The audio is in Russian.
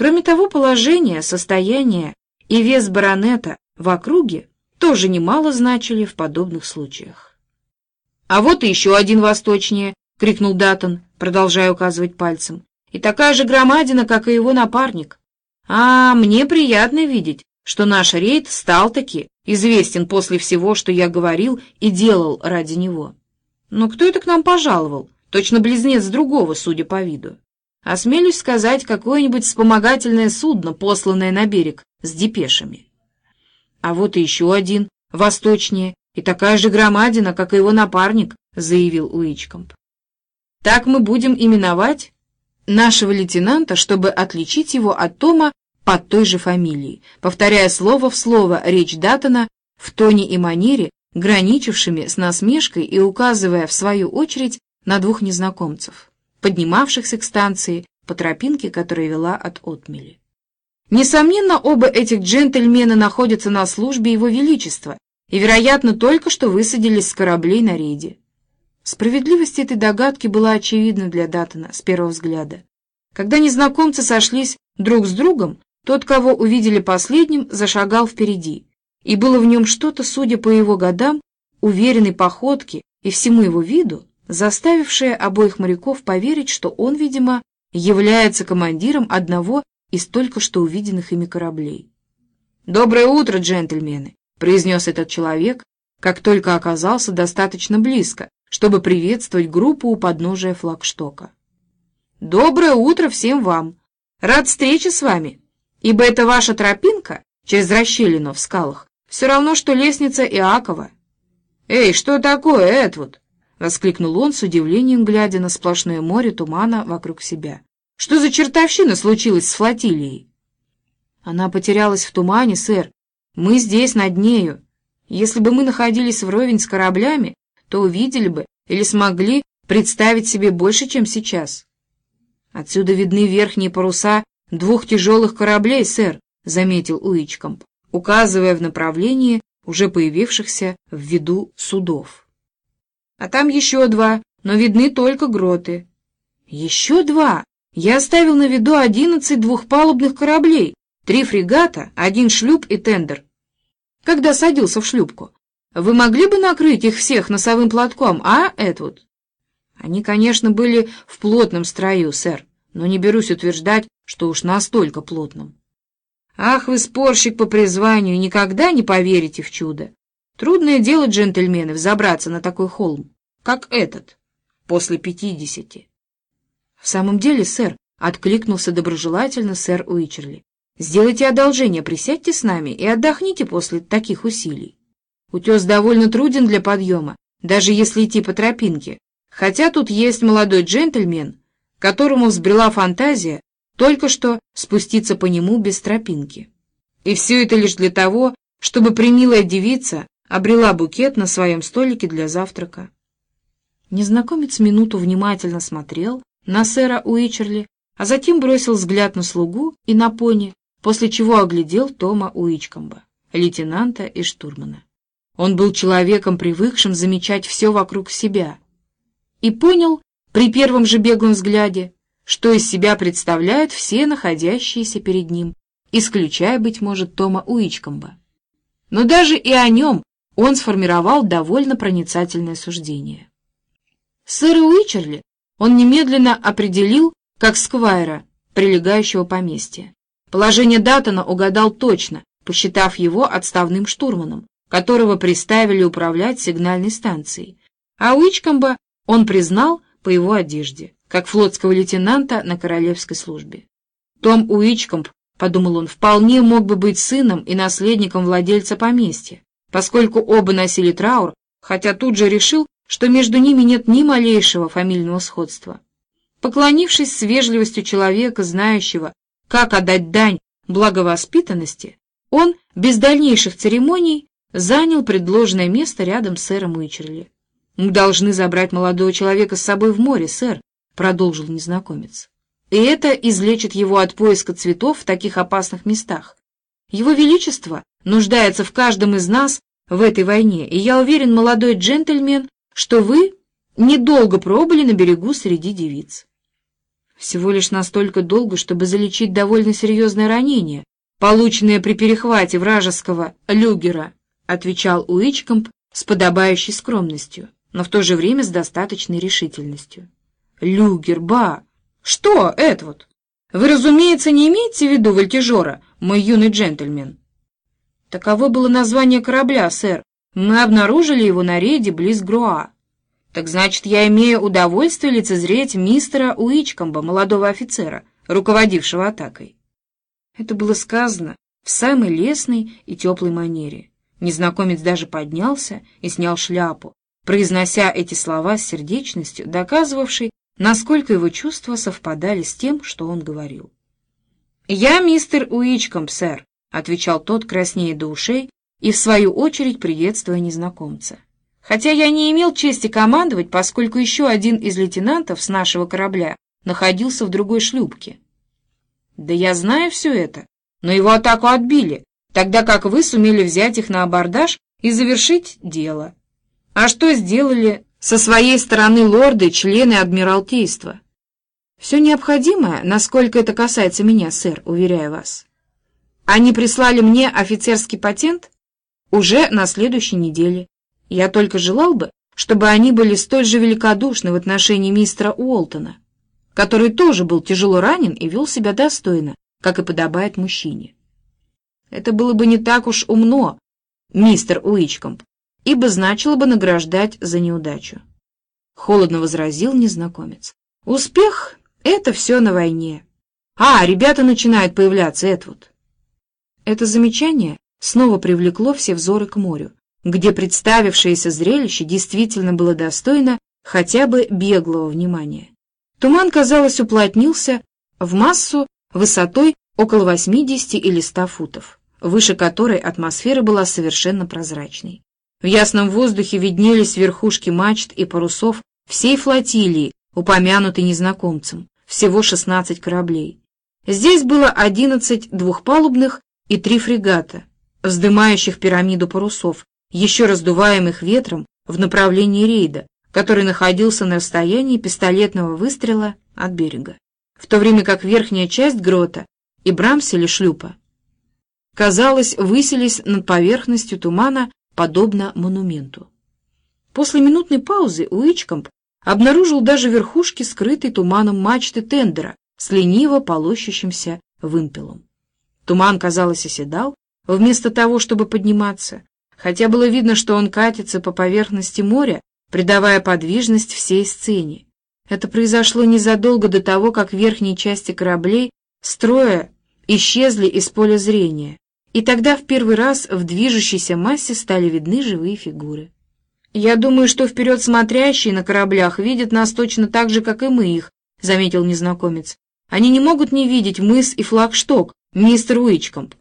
Кроме того, положение, состояние и вес баронета в округе тоже немало значили в подобных случаях. «А вот и еще один восточнее!» — крикнул Даттон, продолжая указывать пальцем. «И такая же громадина, как и его напарник. А мне приятно видеть, что наш рейд стал-таки известен после всего, что я говорил и делал ради него. Но кто это к нам пожаловал? Точно близнец другого, судя по виду. Осмелюсь сказать, какое-нибудь вспомогательное судно, посланное на берег с депешами. А вот и еще один, восточнее, и такая же громадина, как и его напарник, заявил Уичкомп. Так мы будем именовать нашего лейтенанта, чтобы отличить его от Тома под той же фамилией, повторяя слово в слово речь Даттона в тоне и манере, граничившими с насмешкой и указывая, в свою очередь, на двух незнакомцев, поднимавшихся к станции по тропинке, которая вела от отмели. Несомненно, оба этих джентльмена находятся на службе Его Величества и, вероятно, только что высадились с кораблей на рейде. Справедливость этой догадки была очевидна для Даттона с первого взгляда. Когда незнакомцы сошлись друг с другом, тот, кого увидели последним, зашагал впереди, и было в нем что-то, судя по его годам, уверенной походке и всему его виду, заставившее обоих моряков поверить, что он, видимо, является командиром одного из только что увиденных ими кораблей. «Доброе утро, джентльмены!» — произнес этот человек, как только оказался достаточно близко, чтобы приветствовать группу у подножия флагштока. «Доброе утро всем вам! Рад встрече с вами, ибо это ваша тропинка через расщелину в скалах, все равно, что лестница Иакова. «Эй, что такое, Эдвуд?» — воскликнул он с удивлением, глядя на сплошное море тумана вокруг себя. «Что за чертовщина случилась с флотилией?» «Она потерялась в тумане, сэр. Мы здесь, над нею. Если бы мы находились вровень с кораблями, то увидели бы или смогли представить себе больше, чем сейчас». «Отсюда видны верхние паруса двух тяжелых кораблей, сэр», — заметил Уичкомп, указывая в направлении уже появившихся в виду судов. «А там еще два, но видны только гроты». «Еще два? Я оставил на виду одиннадцать двухпалубных кораблей, три фрегата, один шлюп и тендер. Когда садился в шлюпку, вы могли бы накрыть их всех носовым платком, а, Эдвуд?» Они, конечно, были в плотном строю, сэр, но не берусь утверждать, что уж настолько плотном. Ах, вы спорщик по призванию, никогда не поверите в чудо. Трудное дело, джентльмены, взобраться на такой холм, как этот, после пятидесяти. В самом деле, сэр, откликнулся доброжелательно сэр Уичерли. Сделайте одолжение, присядьте с нами и отдохните после таких усилий. Утес довольно труден для подъема, даже если идти по тропинке, Хотя тут есть молодой джентльмен, которому взбрела фантазия только что спуститься по нему без тропинки. И все это лишь для того, чтобы примилая девица обрела букет на своем столике для завтрака. Незнакомец минуту внимательно смотрел на сэра Уичерли, а затем бросил взгляд на слугу и на пони, после чего оглядел Тома Уичкомба, лейтенанта и штурмана. Он был человеком, привыкшим замечать все вокруг себя — и понял при первом же беглом взгляде, что из себя представляют все находящиеся перед ним, исключая, быть может, Тома Уичкомба. Но даже и о нем он сформировал довольно проницательное суждение. Сэра Уичерли он немедленно определил как сквайра, прилегающего поместья. Положение Даттона угадал точно, посчитав его отставным штурманом, которого приставили управлять сигнальной станцией, а Уичкомба он признал по его одежде, как флотского лейтенанта на королевской службе. Том Уичкомп, подумал он, вполне мог бы быть сыном и наследником владельца поместья, поскольку оба носили траур, хотя тут же решил, что между ними нет ни малейшего фамильного сходства. Поклонившись с вежливостью человека, знающего, как отдать дань благовоспитанности, он без дальнейших церемоний занял предложенное место рядом с сэром Уичерли. «Мы должны забрать молодого человека с собой в море, сэр», — продолжил незнакомец. «И это излечит его от поиска цветов в таких опасных местах. Его Величество нуждается в каждом из нас в этой войне, и я уверен, молодой джентльмен, что вы недолго пробыли на берегу среди девиц». Всего лишь настолько долго, чтобы залечить довольно серьезное ранение, полученное при перехвате вражеского люгера, отвечал Уичкомп с подобающей скромностью, но в то же время с достаточной решительностью. Люгер, ба! Что, Эдвуд? Вы, разумеется, не имеете в виду вольтежера, мой юный джентльмен? Таково было название корабля, сэр. Мы обнаружили его на рейде близ Груа. Так значит, я имею удовольствие лицезреть мистера Уичкомба, молодого офицера, руководившего атакой. Это было сказано в самой лестной и теплой манере. Незнакомец даже поднялся и снял шляпу, произнося эти слова с сердечностью, доказывавшей, насколько его чувства совпадали с тем, что он говорил. «Я мистер Уичкомб, сэр», — отвечал тот, краснея до ушей, и в свою очередь приветствуя незнакомца. «Хотя я не имел чести командовать, поскольку еще один из лейтенантов с нашего корабля находился в другой шлюпке». «Да я знаю все это, но его атаку отбили, тогда как вы сумели взять их на абордаж и завершить дело. А что сделали со своей стороны лорды, члены Адмиралтейства. Все необходимое, насколько это касается меня, сэр, уверяю вас. Они прислали мне офицерский патент уже на следующей неделе. Я только желал бы, чтобы они были столь же великодушны в отношении мистера Уолтона, который тоже был тяжело ранен и вел себя достойно, как и подобает мужчине. Это было бы не так уж умно, мистер Уичкомп, ибо значило бы награждать за неудачу. Холодно возразил незнакомец. Успех — это все на войне. А, ребята начинают появляться, Эдвуд. Это замечание снова привлекло все взоры к морю, где представившееся зрелище действительно было достойно хотя бы беглого внимания. Туман, казалось, уплотнился в массу высотой около 80 или 100 футов, выше которой атмосфера была совершенно прозрачной. В ясном воздухе виднелись верхушки мачт и парусов всей флотилии, упомянутой незнакомцем, всего 16 кораблей. Здесь было 11 двухпалубных и три фрегата, вздымающих пирамиду парусов, еще раздуваемых ветром в направлении рейда, который находился на расстоянии пистолетного выстрела от берега, в то время как верхняя часть грота и брамселя шлюпа, казалось, высились над поверхностью тумана подобно монументу. После минутной паузы Уичкомп обнаружил даже верхушки, скрытой туманом мачты тендера с лениво полощущимся вымпелом. Туман, казалось, оседал, вместо того, чтобы подниматься, хотя было видно, что он катится по поверхности моря, придавая подвижность всей сцене. Это произошло незадолго до того, как верхние части кораблей строя исчезли из поля зрения, и тогда в первый раз в движущейся массе стали видны живые фигуры. «Я думаю, что вперед смотрящие на кораблях видят нас точно так же, как и мы их», — заметил незнакомец. «Они не могут не видеть мыс и флагшток, мистер Уичкомп.